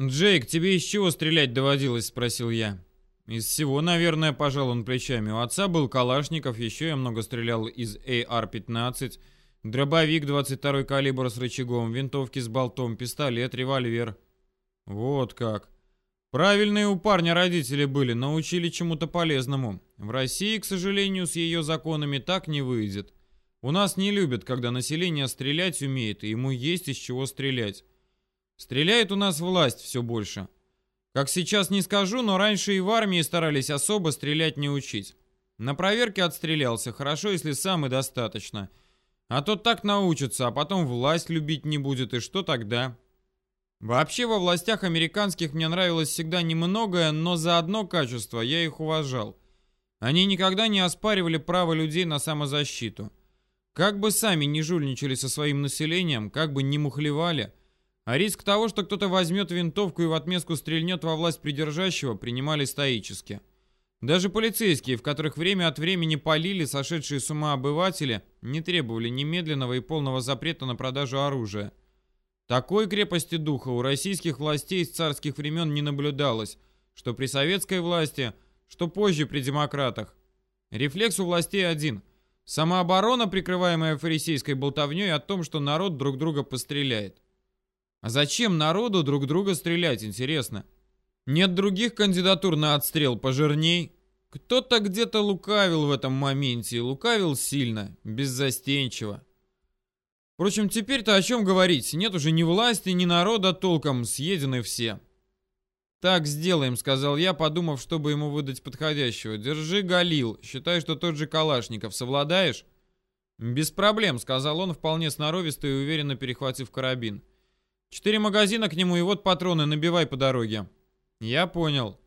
«Джейк, тебе из чего стрелять доводилось?» — спросил я. «Из всего, наверное, пожал он плечами. У отца был Калашников, еще я много стрелял из AR-15, дробовик 22 калибр с рычагом, винтовки с болтом, пистолет, револьвер». «Вот как. Правильные у парня родители были, научили чему-то полезному. В России, к сожалению, с ее законами так не выйдет. У нас не любят, когда население стрелять умеет, и ему есть из чего стрелять. Стреляет у нас власть все больше. Как сейчас не скажу, но раньше и в армии старались особо стрелять не учить. На проверке отстрелялся, хорошо, если сам и достаточно. А то так научится, а потом власть любить не будет, и что тогда? Вообще во властях американских мне нравилось всегда немногое, но за одно качество я их уважал. Они никогда не оспаривали право людей на самозащиту. Как бы сами не жульничали со своим населением, как бы не мухлевали, а риск того, что кто-то возьмет винтовку и в отместку стрельнет во власть придержащего, принимали стоически. Даже полицейские, в которых время от времени полили сошедшие с ума обыватели, не требовали немедленного и полного запрета на продажу оружия. Такой крепости духа у российских властей с царских времен не наблюдалось, что при советской власти, что позже при демократах. Рефлекс у властей один Самооборона, прикрываемая фарисейской болтовней о том, что народ друг друга постреляет. А зачем народу друг друга стрелять, интересно? Нет других кандидатур на отстрел пожирней? Кто-то где-то лукавил в этом моменте, и лукавил сильно, беззастенчиво. Впрочем, теперь-то о чем говорить? Нет уже ни власти, ни народа толком, съедены все. «Так сделаем», — сказал я, подумав, чтобы ему выдать подходящего. «Держи, Галил. Считай, что тот же Калашников. Совладаешь?» «Без проблем», — сказал он, вполне сноровисто и уверенно перехватив карабин. «Четыре магазина к нему, и вот патроны, набивай по дороге». «Я понял».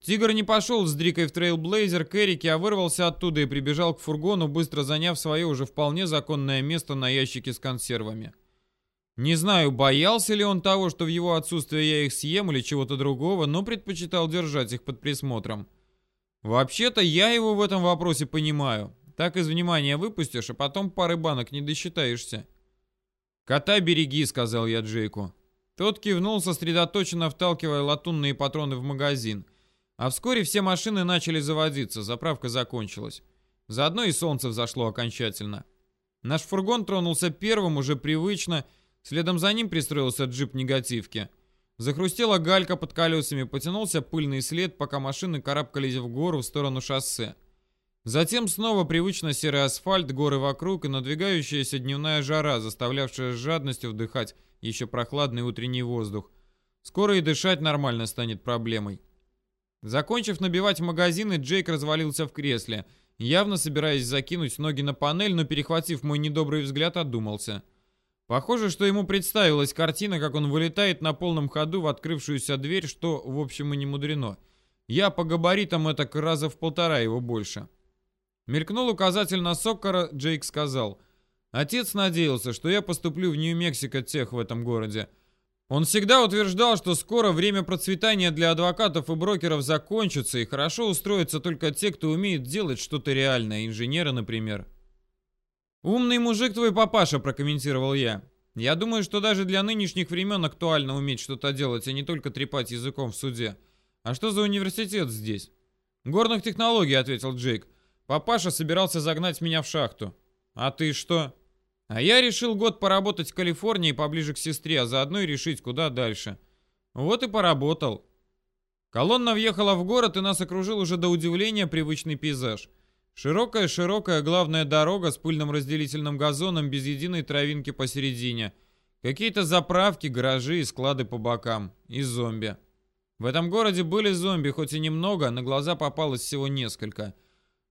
Тигр не пошел с Дрикой в трейлблейзер к Эрике, а вырвался оттуда и прибежал к фургону, быстро заняв свое уже вполне законное место на ящике с консервами. Не знаю, боялся ли он того, что в его отсутствие я их съем или чего-то другого, но предпочитал держать их под присмотром. Вообще-то я его в этом вопросе понимаю. Так из внимания выпустишь, а потом пары банок не досчитаешься. «Кота береги», — сказал я Джейку. Тот кивнул, сосредоточенно вталкивая латунные патроны в магазин. А вскоре все машины начали заводиться, заправка закончилась. Заодно и солнце взошло окончательно. Наш фургон тронулся первым, уже привычно, Следом за ним пристроился джип негативки. Захрустела галька под колесами, потянулся пыльный след, пока машины карабкались в гору в сторону шоссе. Затем снова привычно серый асфальт, горы вокруг и надвигающаяся дневная жара, заставлявшая с жадностью вдыхать еще прохладный утренний воздух. Скоро и дышать нормально станет проблемой. Закончив набивать магазины, Джейк развалился в кресле, явно собираясь закинуть ноги на панель, но перехватив мой недобрый взгляд, отдумался – Похоже, что ему представилась картина, как он вылетает на полном ходу в открывшуюся дверь, что, в общем, и не мудрено. Я по габаритам это раза в полтора его больше. Мелькнул указатель на Соккара, Джейк сказал. Отец надеялся, что я поступлю в Нью-Мексико тех в этом городе. Он всегда утверждал, что скоро время процветания для адвокатов и брокеров закончится, и хорошо устроятся только те, кто умеет делать что-то реальное, инженеры, например. «Умный мужик твой папаша», — прокомментировал я. «Я думаю, что даже для нынешних времен актуально уметь что-то делать, а не только трепать языком в суде. А что за университет здесь?» «Горных технологий», — ответил Джейк. «Папаша собирался загнать меня в шахту». «А ты что?» «А я решил год поработать в Калифорнии поближе к сестре, а заодно и решить, куда дальше». «Вот и поработал». Колонна въехала в город, и нас окружил уже до удивления привычный пейзаж — Широкая-широкая главная дорога с пыльным разделительным газоном без единой травинки посередине. Какие-то заправки, гаражи и склады по бокам. И зомби. В этом городе были зомби, хоть и немного, на глаза попалось всего несколько.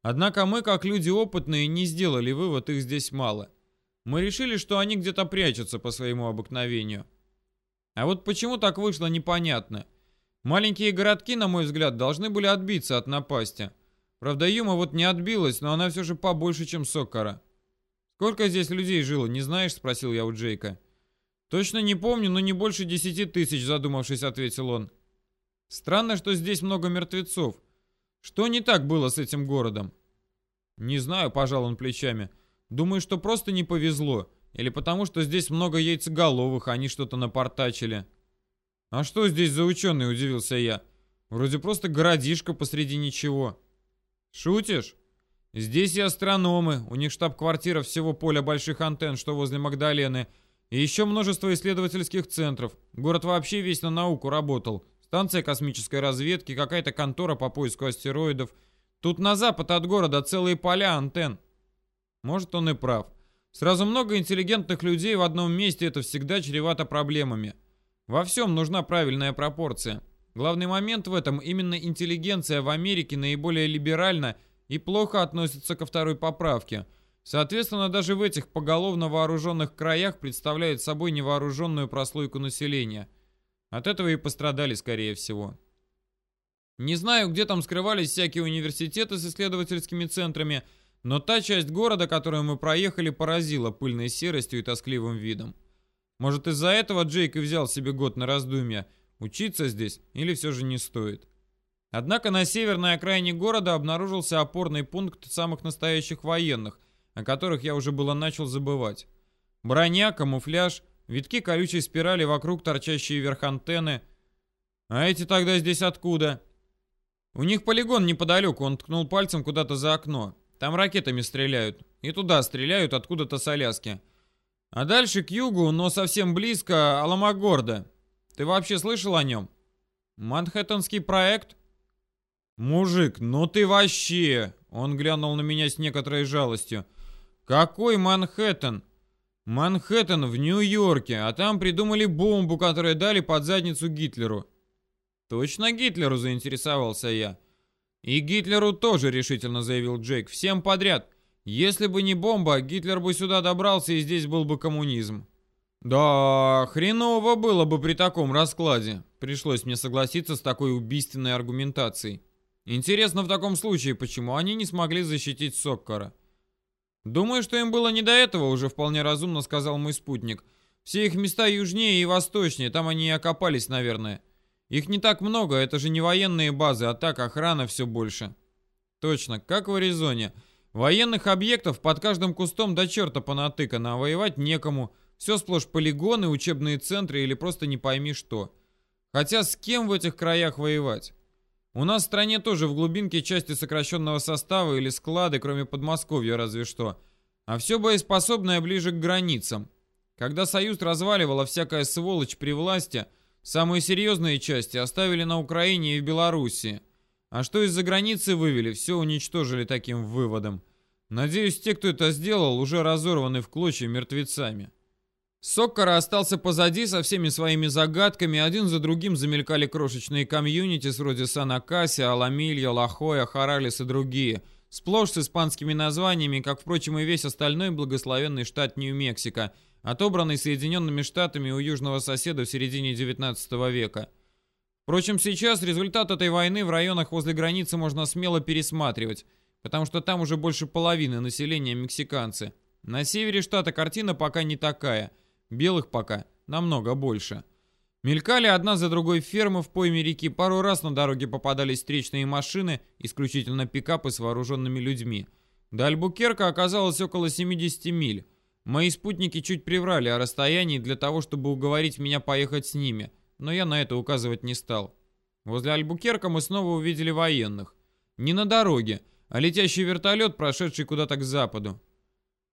Однако мы, как люди опытные, не сделали вывод, их здесь мало. Мы решили, что они где-то прячутся по своему обыкновению. А вот почему так вышло, непонятно. Маленькие городки, на мой взгляд, должны были отбиться от напасти. Правда, Юма вот не отбилась, но она все же побольше, чем Соккара. «Сколько здесь людей жило, не знаешь?» — спросил я у Джейка. «Точно не помню, но не больше десяти тысяч», — задумавшись, ответил он. «Странно, что здесь много мертвецов. Что не так было с этим городом?» «Не знаю», — пожал он плечами. «Думаю, что просто не повезло. Или потому, что здесь много яйцеголовых, они что-то напортачили». «А что здесь за ученые?» – удивился я. «Вроде просто городишко посреди ничего». «Шутишь?» «Здесь и астрономы, у них штаб-квартира всего поля больших антенн, что возле Магдалены, и еще множество исследовательских центров. Город вообще весь на науку работал. Станция космической разведки, какая-то контора по поиску астероидов. Тут на запад от города целые поля антенн». Может, он и прав. Сразу много интеллигентных людей в одном месте это всегда чревато проблемами. Во всем нужна правильная пропорция. Главный момент в этом именно интеллигенция в Америке наиболее либеральна и плохо относится ко второй поправке. Соответственно, даже в этих поголовно вооруженных краях представляет собой невооруженную прослойку населения. От этого и пострадали, скорее всего. Не знаю, где там скрывались всякие университеты с исследовательскими центрами, но та часть города, которую мы проехали, поразила пыльной серостью и тоскливым видом. Может, из-за этого Джейк и взял себе год на раздумья, учиться здесь или все же не стоит. Однако на северной окраине города обнаружился опорный пункт самых настоящих военных, о которых я уже было начал забывать. Броня, камуфляж, витки колючей спирали вокруг торчащие вверх антенны. А эти тогда здесь откуда? У них полигон неподалеку, он ткнул пальцем куда-то за окно. Там ракетами стреляют. И туда стреляют откуда-то с Аляски. А дальше к югу, но совсем близко, Аламагорда. Ты вообще слышал о нем? Манхэттенский проект? Мужик, ну ты вообще... Он глянул на меня с некоторой жалостью. Какой Манхэттен? Манхэттен в Нью-Йорке, а там придумали бомбу, которую дали под задницу Гитлеру. Точно Гитлеру заинтересовался я. «И Гитлеру тоже», — решительно заявил Джейк. «Всем подряд. Если бы не бомба, Гитлер бы сюда добрался, и здесь был бы коммунизм». «Да, хреново было бы при таком раскладе». Пришлось мне согласиться с такой убийственной аргументацией. Интересно в таком случае, почему они не смогли защитить Соккара. «Думаю, что им было не до этого», — уже вполне разумно сказал мой спутник. «Все их места южнее и восточнее, там они и окопались, наверное». Их не так много, это же не военные базы, а так охрана все больше. Точно, как в Аризоне. Военных объектов под каждым кустом до черта понатыкано, а воевать некому. Все сплошь полигоны, учебные центры или просто не пойми что. Хотя с кем в этих краях воевать? У нас в стране тоже в глубинке части сокращенного состава или склады, кроме Подмосковья разве что. А все боеспособное ближе к границам. Когда Союз разваливала всякая сволочь при власти – Самые серьезные части оставили на Украине и в Белоруссии. А что из-за границы вывели, все уничтожили таким выводом. Надеюсь, те, кто это сделал, уже разорваны в клочья мертвецами. Соккара остался позади со всеми своими загадками, один за другим замелькали крошечные комьюнити вроде Санакаси, Аламилья, Лахоя, Харалис и другие, сплошь с испанскими названиями, как, впрочем, и весь остальной благословенный штат Нью-Мексико – отобранный Соединенными Штатами у южного соседа в середине 19 века. Впрочем, сейчас результат этой войны в районах возле границы можно смело пересматривать, потому что там уже больше половины населения мексиканцы. На севере штата картина пока не такая, белых пока намного больше. Мелькали одна за другой фермы в пойме реки, пару раз на дороге попадались встречные машины, исключительно пикапы с вооруженными людьми. До Альбукерка оказалось около 70 миль. Мои спутники чуть приврали о расстоянии для того, чтобы уговорить меня поехать с ними, но я на это указывать не стал. Возле Альбукерка мы снова увидели военных. Не на дороге, а летящий вертолет, прошедший куда-то к западу.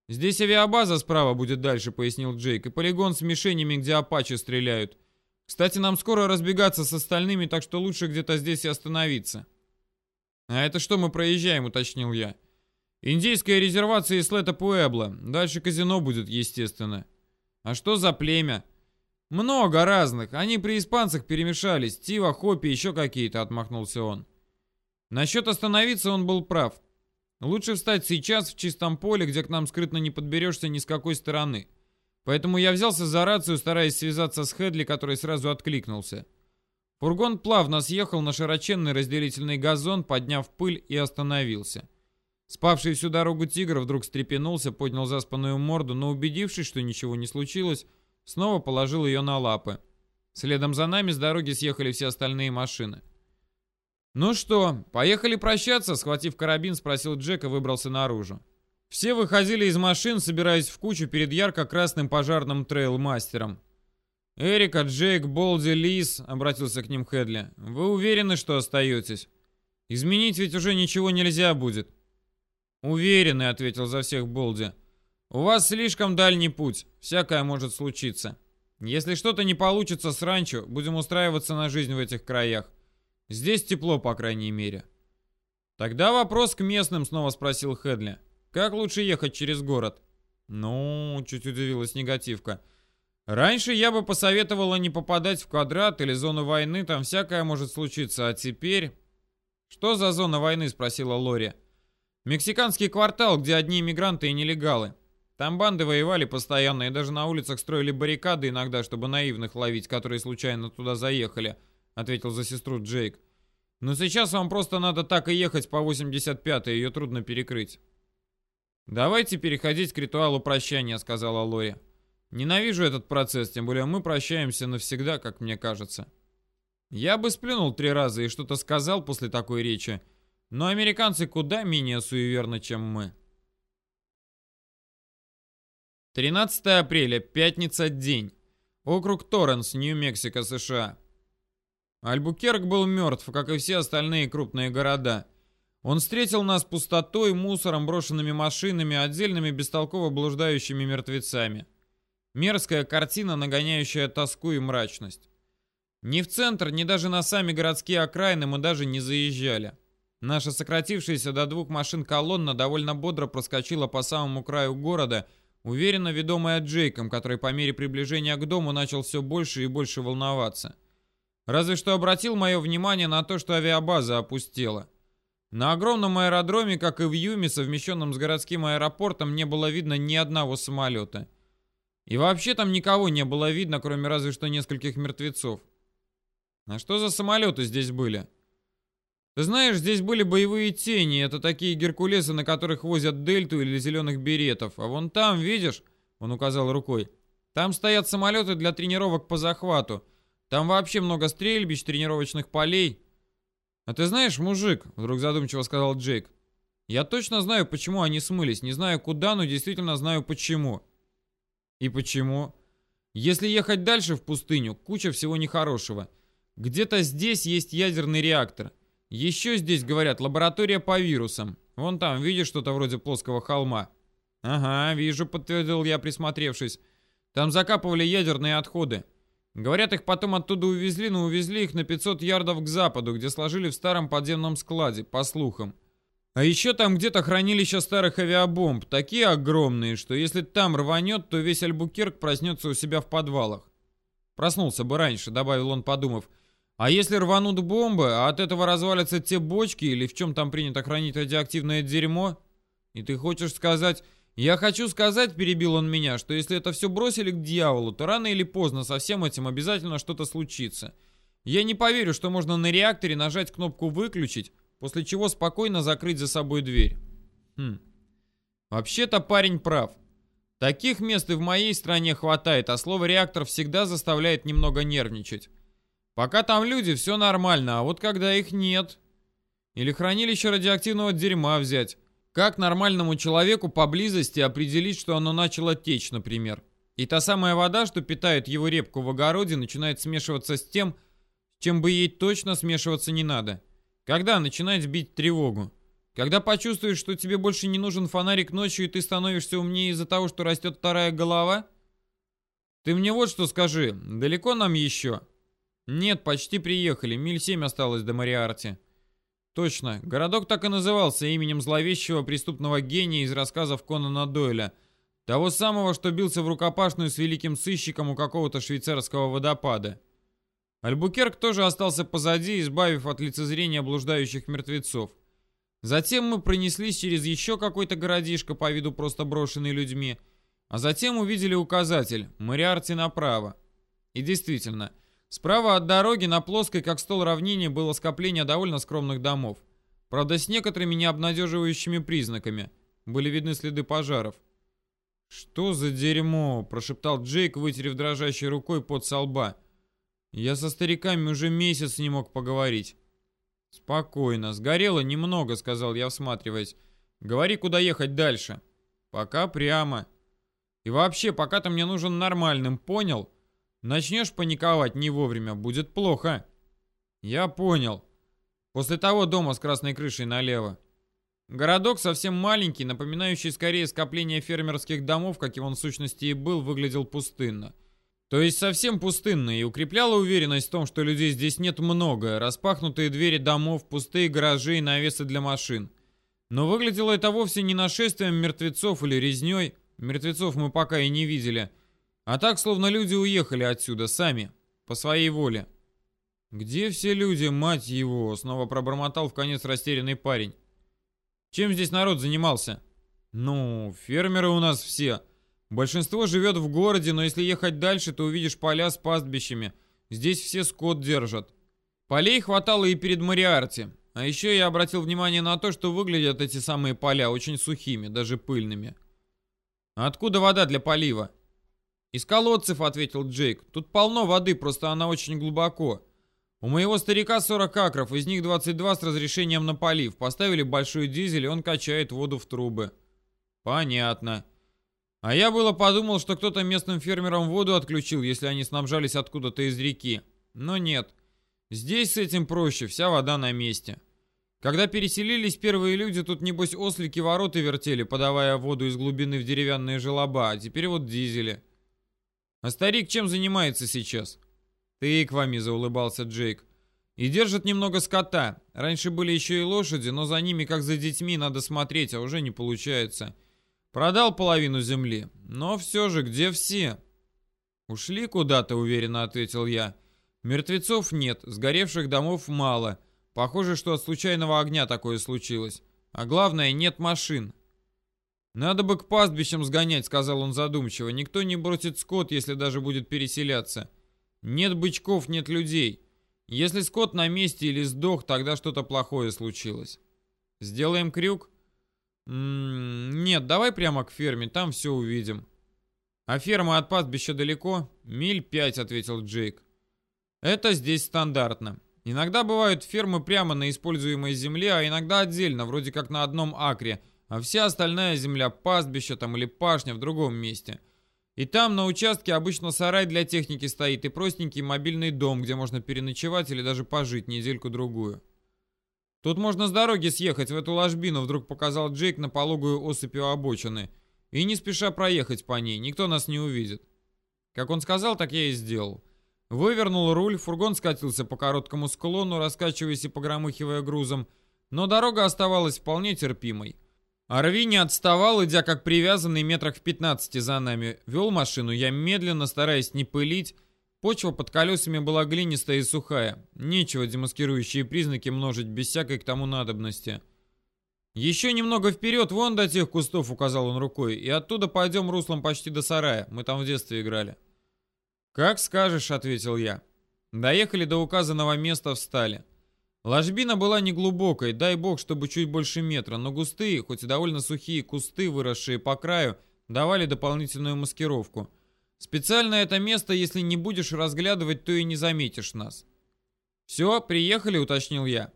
«Здесь авиабаза справа будет дальше», — пояснил Джейк, «и полигон с мишенями, где апачи стреляют. Кстати, нам скоро разбегаться с остальными, так что лучше где-то здесь и остановиться». «А это что мы проезжаем?» — уточнил я. Индийская резервация Слета Пуэбло. Дальше казино будет, естественно. А что за племя? Много разных. Они при испанцах перемешались. Тива, Хопи, еще какие-то, отмахнулся он. Насчет остановиться он был прав. Лучше встать сейчас в чистом поле, где к нам скрытно не подберешься ни с какой стороны. Поэтому я взялся за рацию, стараясь связаться с Хедли, который сразу откликнулся. Фургон плавно съехал на широченный разделительный газон, подняв пыль и остановился. Спавший всю дорогу тигр вдруг встрепенулся, поднял заспанную морду, но убедившись, что ничего не случилось, снова положил ее на лапы. Следом за нами с дороги съехали все остальные машины. «Ну что, поехали прощаться?» — схватив карабин, спросил Джек и выбрался наружу. Все выходили из машин, собираясь в кучу перед ярко-красным пожарным трейл-мастером. «Эрика, Джейк, Болди, Лис», — обратился к ним Хедли, — «вы уверены, что остаетесь? Изменить ведь уже ничего нельзя будет». «Уверены», — ответил за всех Болди. «У вас слишком дальний путь, всякое может случиться. Если что-то не получится с ранчо, будем устраиваться на жизнь в этих краях. Здесь тепло, по крайней мере». «Тогда вопрос к местным», — снова спросил Хедли. «Как лучше ехать через город?» «Ну», — чуть удивилась негативка, — Раньше я бы посоветовала не попадать в квадрат или зону войны, там всякое может случиться, а теперь... Что за зона войны, спросила Лори. Мексиканский квартал, где одни иммигранты и нелегалы. Там банды воевали постоянно и даже на улицах строили баррикады иногда, чтобы наивных ловить, которые случайно туда заехали, ответил за сестру Джейк. Но сейчас вам просто надо так и ехать по 85-й, ее трудно перекрыть. Давайте переходить к ритуалу прощания, сказала Лори. Ненавижу этот процесс, тем более мы прощаемся навсегда, как мне кажется. Я бы сплюнул три раза и что-то сказал после такой речи, но американцы куда менее суеверны, чем мы. 13 апреля, пятница, день. Округ Торренс, Нью-Мексико, США. Альбукерк был мертв, как и все остальные крупные города. Он встретил нас пустотой, мусором, брошенными машинами, отдельными бестолково блуждающими мертвецами. Мерзкая картина, нагоняющая тоску и мрачность. Ни в центр, ни даже на сами городские окраины мы даже не заезжали. Наша сократившаяся до двух машин колонна довольно бодро проскочила по самому краю города, уверенно ведомая Джейком, который по мере приближения к дому начал все больше и больше волноваться. Разве что обратил мое внимание на то, что авиабаза опустела. На огромном аэродроме, как и в Юме, совмещенном с городским аэропортом, не было видно ни одного самолета. И вообще там никого не было видно, кроме разве что нескольких мертвецов. А что за самолеты здесь были? Ты знаешь, здесь были боевые тени. Это такие геркулесы, на которых возят дельту или зеленых беретов. А вон там, видишь, он указал рукой, там стоят самолеты для тренировок по захвату. Там вообще много стрельбищ, тренировочных полей. А ты знаешь, мужик, вдруг задумчиво сказал Джейк, я точно знаю, почему они смылись. Не знаю куда, но действительно знаю почему. И почему? Если ехать дальше в пустыню, куча всего нехорошего. Где-то здесь есть ядерный реактор. Еще здесь, говорят, лаборатория по вирусам. Вон там, видишь что-то вроде плоского холма? Ага, вижу, подтвердил я, присмотревшись. Там закапывали ядерные отходы. Говорят, их потом оттуда увезли, но увезли их на 500 ярдов к западу, где сложили в старом подземном складе, по слухам. А еще там где-то хранилище старых авиабомб, такие огромные, что если там рванет, то весь Альбукерк проснется у себя в подвалах. Проснулся бы раньше, добавил он, подумав. А если рванут бомбы, а от этого развалятся те бочки или в чем там принято хранить радиоактивное дерьмо? И ты хочешь сказать... Я хочу сказать, перебил он меня, что если это все бросили к дьяволу, то рано или поздно со всем этим обязательно что-то случится. Я не поверю, что можно на реакторе нажать кнопку «выключить», после чего спокойно закрыть за собой дверь. Хм. Вообще-то парень прав. Таких мест и в моей стране хватает, а слово «реактор» всегда заставляет немного нервничать. Пока там люди, все нормально, а вот когда их нет... Или хранилище радиоактивного дерьма взять. Как нормальному человеку поблизости определить, что оно начало течь, например? И та самая вода, что питает его репку в огороде, начинает смешиваться с тем, чем бы ей точно смешиваться не надо. Когда начинать бить тревогу? Когда почувствуешь, что тебе больше не нужен фонарик ночью, и ты становишься умнее из-за того, что растет вторая голова? Ты мне вот что скажи, далеко нам еще? Нет, почти приехали, миль семь осталось до Мариарти. Точно, городок так и назывался именем зловещего преступного гения из рассказов Конана Дойля, того самого, что бился в рукопашную с великим сыщиком у какого-то швейцарского водопада. Альбукерк тоже остался позади, избавив от лицезрения блуждающих мертвецов. Затем мы пронеслись через еще какой-то городишко по виду просто брошенный людьми, а затем увидели указатель «Мариарти направо». И действительно, справа от дороги на плоской, как стол равнине, было скопление довольно скромных домов. Правда, с некоторыми необнадеживающими признаками. Были видны следы пожаров. «Что за дерьмо?» – прошептал Джейк, вытерев дрожащей рукой под со лба. Я со стариками уже месяц не мог поговорить. Спокойно, сгорело немного, сказал я, всматриваясь. Говори, куда ехать дальше. Пока прямо. И вообще, пока ты мне нужен нормальным, понял? Начнешь паниковать не вовремя, будет плохо. Я понял. После того дома с красной крышей налево. Городок совсем маленький, напоминающий скорее скопление фермерских домов, каким он в сущности и был, выглядел пустынно. То есть совсем пустынно и укрепляла уверенность в том, что людей здесь нет много, распахнутые двери домов, пустые гаражи и навесы для машин. Но выглядело это вовсе не нашествием мертвецов или резней, мертвецов мы пока и не видели, а так, словно люди уехали отсюда сами, по своей воле. «Где все люди, мать его?» — снова пробормотал в конец растерянный парень. «Чем здесь народ занимался?» «Ну, фермеры у нас все». Большинство живет в городе, но если ехать дальше, то увидишь поля с пастбищами. Здесь все скот держат. Полей хватало и перед Мариарти. А еще я обратил внимание на то, что выглядят эти самые поля очень сухими, даже пыльными. «Откуда вода для полива?» «Из колодцев», — ответил Джейк. «Тут полно воды, просто она очень глубоко. У моего старика 40 акров, из них 22 с разрешением на полив. Поставили большой дизель, и он качает воду в трубы». «Понятно». А я было подумал, что кто-то местным фермерам воду отключил, если они снабжались откуда-то из реки. Но нет. Здесь с этим проще, вся вода на месте. Когда переселились первые люди, тут небось ослики вороты вертели, подавая воду из глубины в деревянные желоба, а теперь вот дизели. А старик чем занимается сейчас? Тыквами, заулыбался Джейк. И держит немного скота. Раньше были еще и лошади, но за ними, как за детьми, надо смотреть, а уже не получается. Продал половину земли. Но все же, где все? Ушли куда-то, уверенно ответил я. Мертвецов нет, сгоревших домов мало. Похоже, что от случайного огня такое случилось. А главное, нет машин. «Надо бы к пастбищам сгонять», — сказал он задумчиво. «Никто не бросит скот, если даже будет переселяться. Нет бычков, нет людей. Если скот на месте или сдох, тогда что-то плохое случилось. Сделаем крюк?» М -м нет, давай прямо к ферме, там все увидим. А ферма от пастбища далеко? Миль пять, ответил Джейк. Это здесь стандартно. Иногда бывают фермы прямо на используемой земле, а иногда отдельно, вроде как на одном акре, а вся остальная земля пастбища там или пашня в другом месте. И там на участке обычно сарай для техники стоит и простенький мобильный дом, где можно переночевать или даже пожить недельку-другую. «Тут можно с дороги съехать в эту ложбину», — вдруг показал Джейк на пологую осыпь у обочины. «И не спеша проехать по ней, никто нас не увидит». Как он сказал, так я и сделал. Вывернул руль, фургон скатился по короткому склону, раскачиваясь и погромыхивая грузом, но дорога оставалась вполне терпимой. Арви не отставал, идя как привязанный метрах в 15 за нами. Вел машину я медленно, стараясь не пылить, Почва под колесами была глинистая и сухая. Нечего демаскирующие признаки множить без всякой к тому надобности. «Еще немного вперед, вон до тех кустов», — указал он рукой, «и оттуда пойдем руслом почти до сарая. Мы там в детстве играли». «Как скажешь», — ответил я. Доехали до указанного места, встали. Ложбина была неглубокой, дай бог, чтобы чуть больше метра, но густые, хоть и довольно сухие кусты, выросшие по краю, давали дополнительную маскировку — Специально это место, если не будешь разглядывать, то и не заметишь нас. «Все, приехали», — уточнил я.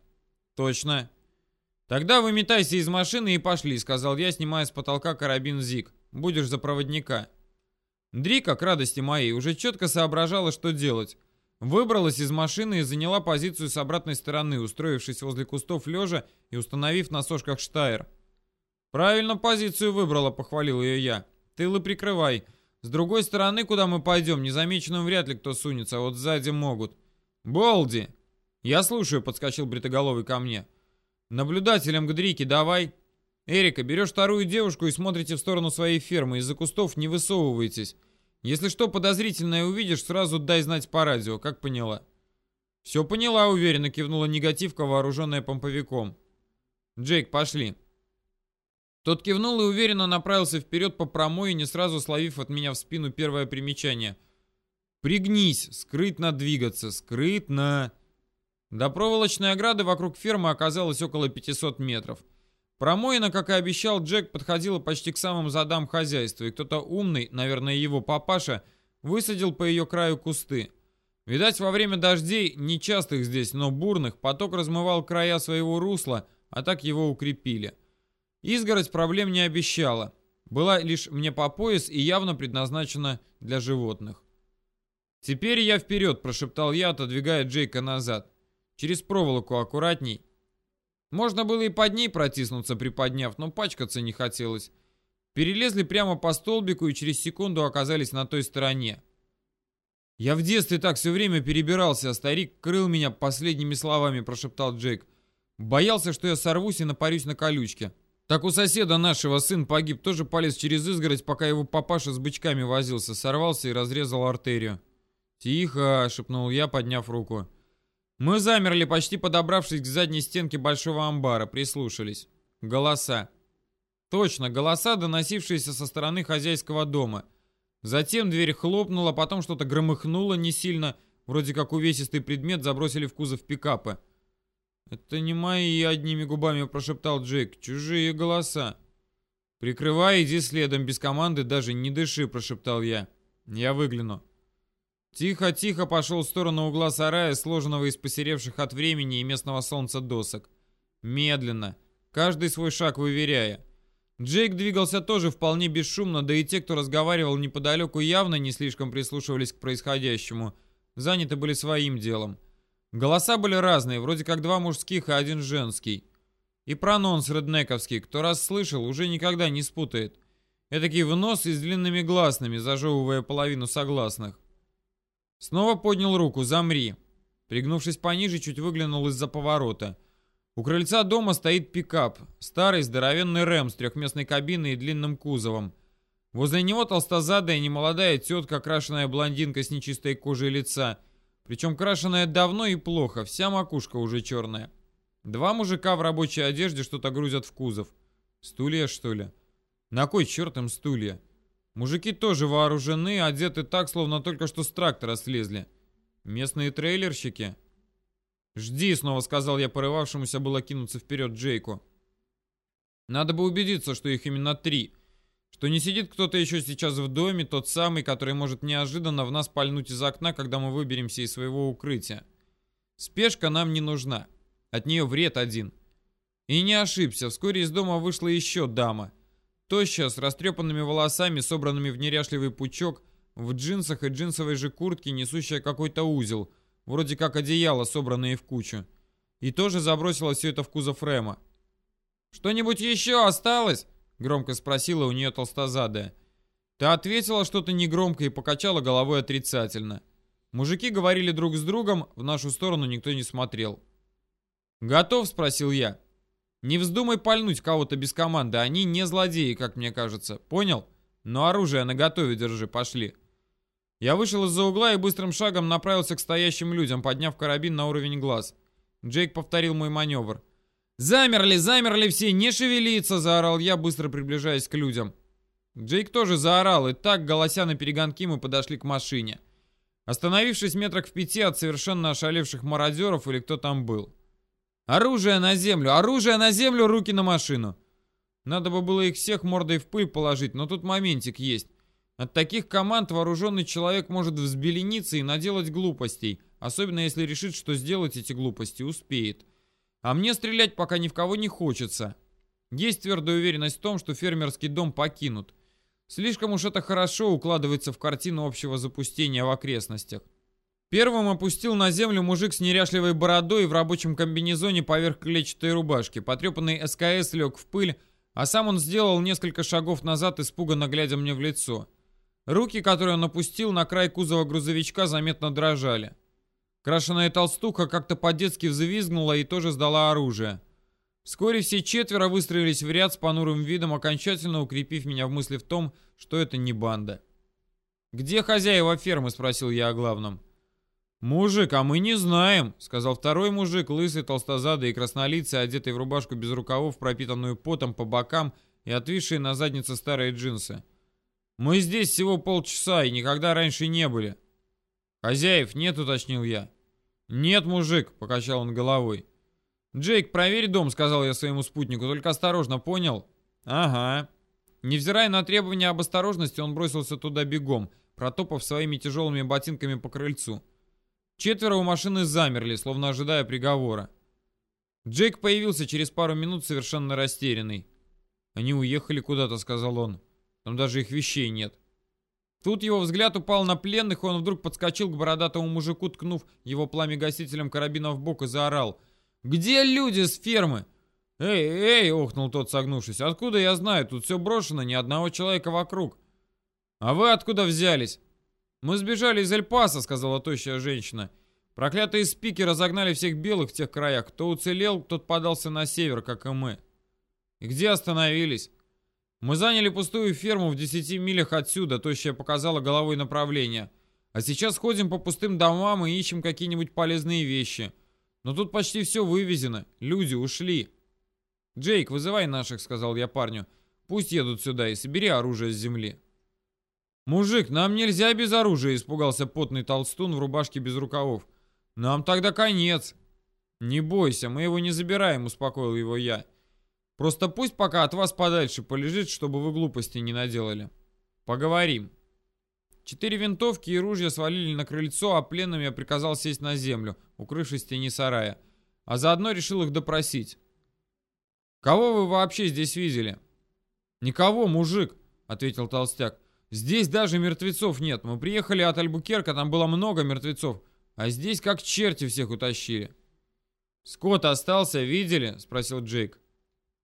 «Точно». «Тогда выметайся из машины и пошли», — сказал я, снимая с потолка карабин ЗИГ. «Будешь за проводника». Дрика, к радости моей, уже четко соображала, что делать. Выбралась из машины и заняла позицию с обратной стороны, устроившись возле кустов лежа и установив на сошках штайр. «Правильно позицию выбрала», — похвалил ее я. «Тылы прикрывай. С другой стороны, куда мы пойдем, незамеченным вряд ли кто сунется, а вот сзади могут. Болди! Я слушаю, подскочил бритоголовый ко мне. Наблюдателем к Дрике давай. Эрика, берешь вторую девушку и смотрите в сторону своей фермы. Из-за кустов не высовывайтесь. Если что подозрительное увидишь, сразу дай знать по радио, как поняла. Все поняла, уверенно кивнула негативка, вооруженная помповиком. Джейк, пошли. Тот кивнул и уверенно направился вперед по промоине, сразу словив от меня в спину первое примечание. «Пригнись! Скрытно двигаться! Скрытно!» До проволочной ограды вокруг фермы оказалось около 500 метров. Промоина, как и обещал Джек, подходила почти к самым задам хозяйства, и кто-то умный, наверное, его папаша, высадил по ее краю кусты. Видать, во время дождей, нечастых здесь, но бурных, поток размывал края своего русла, а так его укрепили. Изгородь проблем не обещала. Была лишь мне по пояс и явно предназначена для животных. «Теперь я вперед», — прошептал я, отодвигая Джейка назад. «Через проволоку аккуратней». Можно было и под ней протиснуться, приподняв, но пачкаться не хотелось. Перелезли прямо по столбику и через секунду оказались на той стороне. «Я в детстве так все время перебирался, а старик крыл меня последними словами», — прошептал Джейк. «Боялся, что я сорвусь и напарюсь на колючке». Так у соседа нашего сын погиб, тоже полез через изгородь, пока его папаша с бычками возился, сорвался и разрезал артерию. «Тихо!» — шепнул я, подняв руку. Мы замерли, почти подобравшись к задней стенке большого амбара, прислушались. Голоса. Точно, голоса, доносившиеся со стороны хозяйского дома. Затем дверь хлопнула, потом что-то громыхнуло не сильно, вроде как увесистый предмет забросили в кузов пикапа. «Это не мои», — одними губами прошептал Джейк. «Чужие голоса». «Прикрывай, иди следом, без команды даже не дыши», — прошептал я. «Я выгляну». Тихо-тихо пошел в сторону угла сарая, сложенного из посеревших от времени и местного солнца досок. Медленно, каждый свой шаг выверяя. Джейк двигался тоже вполне бесшумно, да и те, кто разговаривал неподалеку, явно не слишком прислушивались к происходящему. Заняты были своим делом. Голоса были разные, вроде как два мужских и один женский. И прононс реднековский, кто раз слышал, уже никогда не спутает. Этакий внос и с длинными гласными, зажевывая половину согласных. Снова поднял руку «Замри». Пригнувшись пониже, чуть выглянул из-за поворота. У крыльца дома стоит пикап. Старый здоровенный рэм с трехместной кабиной и длинным кузовом. Возле него толстозадая немолодая тетка, крашеная блондинка с нечистой кожей лица. Причем крашеная давно и плохо, вся макушка уже черная. Два мужика в рабочей одежде что-то грузят в кузов. Стулья, что ли? На кой черт им стулья? Мужики тоже вооружены, одеты так, словно только что с трактора слезли. Местные трейлерщики. «Жди», — снова сказал я порывавшемуся было кинуться вперед Джейку. Надо бы убедиться, что их именно три. Что не сидит кто-то еще сейчас в доме, тот самый, который может неожиданно в нас пальнуть из окна, когда мы выберемся из своего укрытия. Спешка нам не нужна. От нее вред один. И не ошибся, вскоре из дома вышла еще дама. Тощая, с растрепанными волосами, собранными в неряшливый пучок, в джинсах и джинсовой же куртке, несущая какой-то узел, вроде как одеяло, собранное в кучу. И тоже забросила все это в кузов Рэма. «Что-нибудь еще осталось?» — громко спросила у нее толстозадая. Та ответила что-то негромко и покачала головой отрицательно. Мужики говорили друг с другом, в нашу сторону никто не смотрел. «Готов?» — спросил я. Не вздумай пальнуть кого-то без команды, они не злодеи, как мне кажется. Понял? Но оружие наготове держи, пошли. Я вышел из-за угла и быстрым шагом направился к стоящим людям, подняв карабин на уровень глаз. Джейк повторил мой маневр. «Замерли, замерли все, не шевелиться!» — заорал я, быстро приближаясь к людям. Джейк тоже заорал, и так, голося на перегонки, мы подошли к машине. Остановившись метрах в пяти от совершенно ошалевших мародеров или кто там был. Оружие на землю! Оружие на землю! Руки на машину! Надо бы было их всех мордой в пыль положить, но тут моментик есть. От таких команд вооруженный человек может взбелениться и наделать глупостей, особенно если решит, что сделать эти глупости успеет. А мне стрелять пока ни в кого не хочется. Есть твердая уверенность в том, что фермерский дом покинут. Слишком уж это хорошо укладывается в картину общего запустения в окрестностях. Первым опустил на землю мужик с неряшливой бородой в рабочем комбинезоне поверх клетчатой рубашки. Потрепанный СКС лег в пыль, а сам он сделал несколько шагов назад, испуганно глядя мне в лицо. Руки, которые он опустил на край кузова грузовичка, заметно дрожали. Крашеная толстуха как-то по-детски взвизгнула и тоже сдала оружие. Вскоре все четверо выстроились в ряд с понурым видом, окончательно укрепив меня в мысли в том, что это не банда. «Где хозяева фермы?» — спросил я о главном. «Мужик, а мы не знаем», — сказал второй мужик, лысый, толстозадый и краснолицый, одетый в рубашку без рукавов, пропитанную потом по бокам и отвисшие на заднице старые джинсы. «Мы здесь всего полчаса и никогда раньше не были». «Хозяев нет», — уточнил я. «Нет, мужик», — покачал он головой. «Джейк, проверь дом», — сказал я своему спутнику, — «только осторожно, понял?» «Ага». Невзирая на требования об осторожности, он бросился туда бегом, протопав своими тяжелыми ботинками по крыльцу. Четверо у машины замерли, словно ожидая приговора. Джейк появился через пару минут совершенно растерянный. «Они уехали куда-то», — сказал он. «Там даже их вещей нет». Тут его взгляд упал на пленных, и он вдруг подскочил к бородатому мужику, ткнув его пламя-гасителем карабина в бок и заорал. «Где люди с фермы?» «Эй, эй!» — охнул тот, согнувшись. «Откуда я знаю? Тут все брошено, ни одного человека вокруг». «А вы откуда взялись?» «Мы сбежали из Эльпаса», — сказала тощая женщина. «Проклятые спики разогнали всех белых в тех краях. Кто уцелел, тот подался на север, как и мы». «И где остановились?» «Мы заняли пустую ферму в десяти милях отсюда», — тощая показала головой направление. «А сейчас ходим по пустым домам и ищем какие-нибудь полезные вещи. Но тут почти все вывезено. Люди ушли». «Джейк, вызывай наших», — сказал я парню. «Пусть едут сюда и собери оружие с земли». «Мужик, нам нельзя без оружия», — испугался потный толстун в рубашке без рукавов. «Нам тогда конец». «Не бойся, мы его не забираем», — успокоил его я. «Просто пусть пока от вас подальше полежит, чтобы вы глупости не наделали. Поговорим». Четыре винтовки и ружья свалили на крыльцо, а пленным я приказал сесть на землю, укрывшись в тени сарая. А заодно решил их допросить. «Кого вы вообще здесь видели?» «Никого, мужик», — ответил толстяк. «Здесь даже мертвецов нет. Мы приехали от Альбукерка, там было много мертвецов. А здесь как черти всех утащили». «Скот остался, видели?» — спросил Джейк.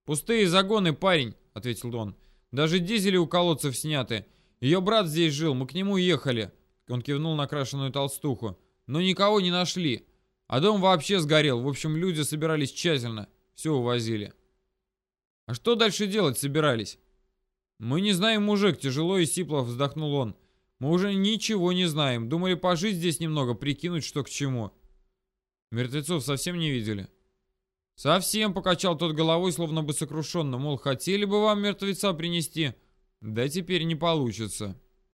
«Пустые загоны, парень», — ответил он. «Даже дизели у колодцев сняты. Ее брат здесь жил, мы к нему ехали». Он кивнул на крашеную толстуху. «Но никого не нашли. А дом вообще сгорел. В общем, люди собирались тщательно. Все увозили». «А что дальше делать собирались?» «Мы не знаем, мужик», — тяжело и сипло вздохнул он. «Мы уже ничего не знаем. Думали пожить здесь немного, прикинуть, что к чему». «Мертвецов совсем не видели?» «Совсем», — покачал тот головой, словно бы сокрушенно, мол, хотели бы вам мертвеца принести? Да теперь не получится.